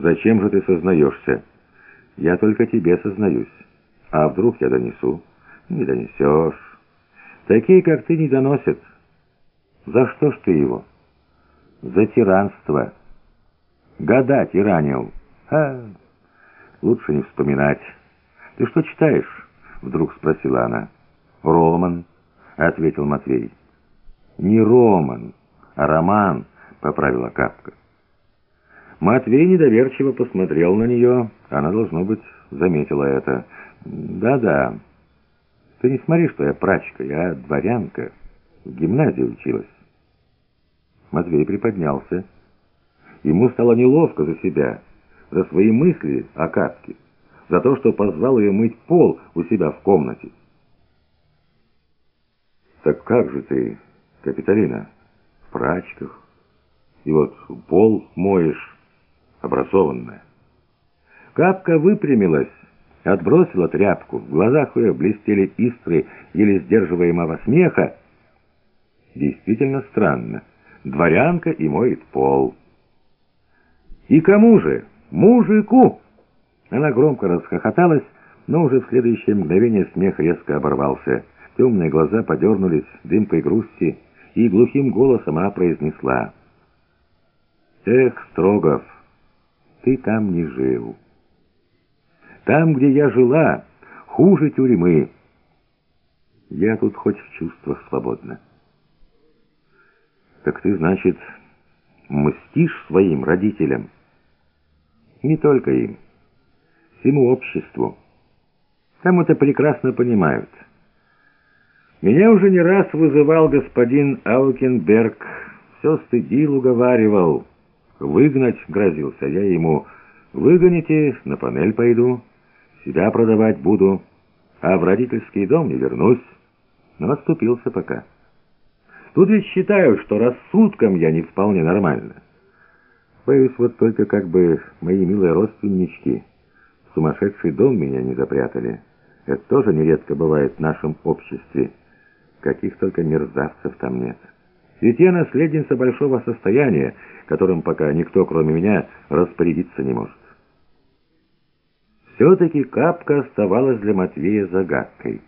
Зачем же ты сознаешься? Я только тебе сознаюсь. А вдруг я донесу? Не донесешь. Такие, как ты, не доносят. За что ж ты его? За тиранство. Года тиранил. А, лучше не вспоминать. Ты что читаешь? Вдруг спросила она. Роман, ответил Матвей. Не роман, а роман, поправила Капка. Матвей недоверчиво посмотрел на нее. Она, должно быть, заметила это. «Да-да, ты не смотри, что я прачка, я дворянка. В гимназии училась». Матвей приподнялся. Ему стало неловко за себя, за свои мысли о Капке, за то, что позвал ее мыть пол у себя в комнате. «Так как же ты, Капитолина, в прачках, и вот пол моешь?» Образованная. Капка выпрямилась, отбросила тряпку. В глазах ее блестели искры еле сдерживаемого смеха. Действительно странно. Дворянка и моет пол. «И кому же? Мужику!» Она громко расхохоталась, но уже в следующее мгновение смех резко оборвался. Темные глаза подернулись дымкой грусти, и глухим голосом она произнесла. «Эх, Строгов!» Ты там не жил. Там, где я жила, хуже тюрьмы. Я тут хоть в чувствах свободна. Так ты, значит, мстишь своим родителям? Не только им, всему обществу. Там это прекрасно понимают. Меня уже не раз вызывал господин Аукенберг, все стыдил, уговаривал. Выгнать грозился я ему. Выгоните, на панель пойду, себя продавать буду, а в родительский дом не вернусь. Но отступился пока. Тут ведь считают, что рассудком я не вполне нормально. Боюсь, вот только как бы мои милые родственнички в сумасшедший дом меня не запрятали. Это тоже нередко бывает в нашем обществе. Каких только мерзавцев там нет». Ведь я наследница большого состояния, которым пока никто, кроме меня, распорядиться не может. Все-таки Капка оставалась для Матвея загадкой.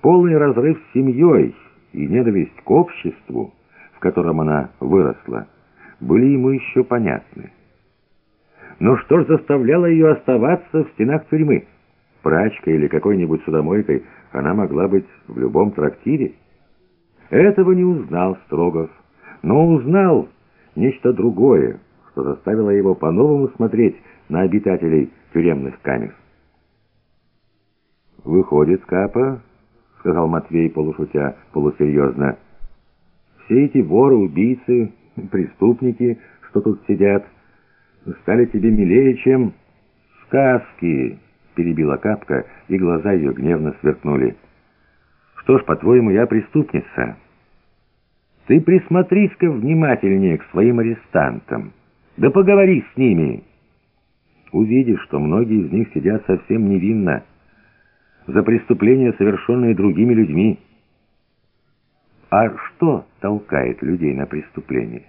Полный разрыв с семьей и ненависть к обществу, в котором она выросла, были ему еще понятны. Но что ж заставляло ее оставаться в стенах тюрьмы? Прачкой или какой-нибудь судомойкой она могла быть в любом трактире. Этого не узнал Строгов, но узнал нечто другое, что заставило его по-новому смотреть на обитателей тюремных камер. «Выходит, Капа, — сказал Матвей полушутя, полусерьезно, — все эти воры, убийцы, преступники, что тут сидят, стали тебе милее, чем сказки, — перебила Капка, и глаза ее гневно сверкнули. Что ж, по-твоему, я преступница? Ты присмотрись-ка внимательнее к своим арестантам. Да поговори с ними. Увидишь, что многие из них сидят совсем невинно за преступления, совершенные другими людьми. А что толкает людей на преступление?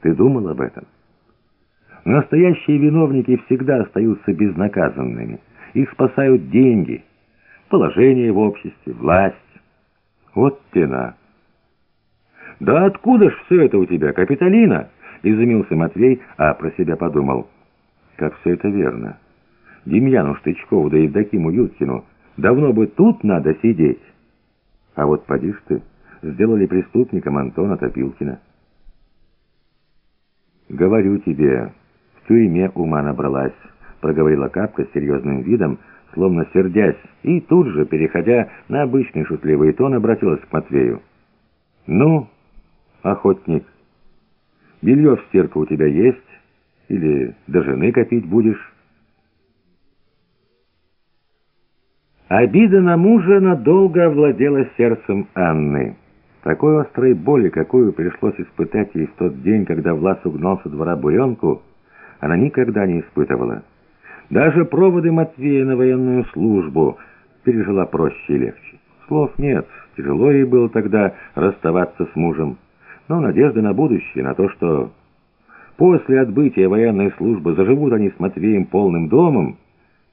Ты думал об этом? Настоящие виновники всегда остаются безнаказанными. Их спасают деньги, положение в обществе, власть. Вот тена. «Да откуда ж все это у тебя, Капитолина?» — изумился Матвей, а про себя подумал. «Как все это верно. Демьяну Штычкову да Евдокиму Юткину давно бы тут надо сидеть. А вот поди ж ты, сделали преступником Антона Топилкина». «Говорю тебе, в тюрьме ума набралась», — проговорила Капка с серьезным видом, словно сердясь, и тут же, переходя на обычный шутливый тон, обратилась к Матвею. «Ну, охотник, белье в стирку у тебя есть? Или до жены копить будешь?» Обида на мужа надолго овладела сердцем Анны. Такой острой боли, какую пришлось испытать ей в тот день, когда Влас угнал со двора буренку, она никогда не испытывала. Даже проводы Матвея на военную службу пережила проще и легче. Слов нет, тяжело ей было тогда расставаться с мужем, но надежда на будущее, на то, что После отбытия военной службы заживут они с Матвеем полным домом,